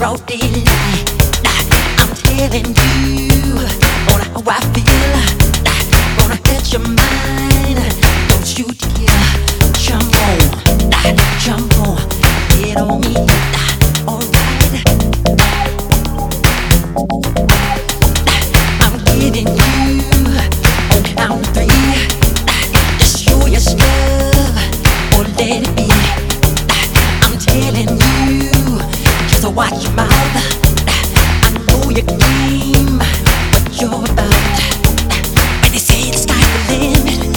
road delight. I'm telling you on how I feel. watch your mouth. I know your game, what you're about. And they say the sky's the limit.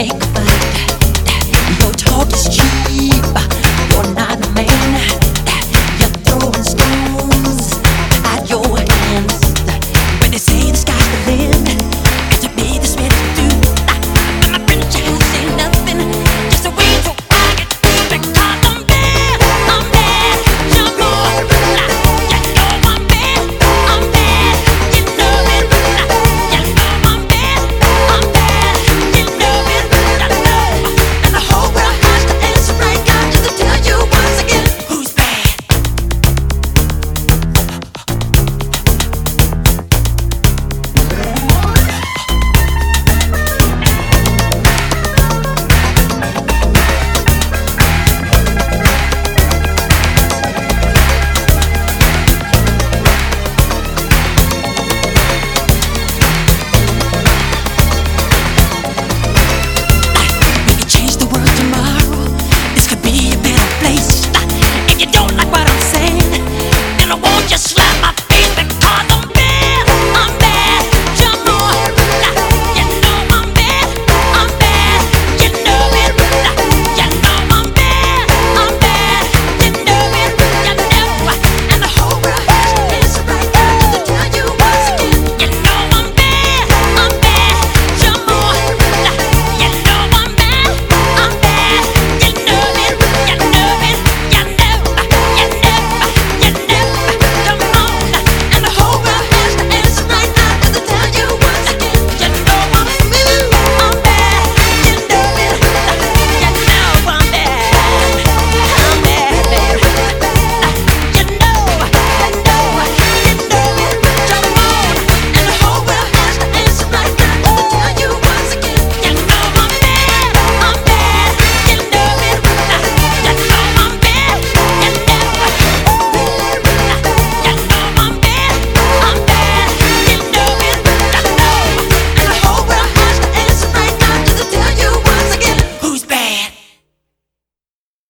make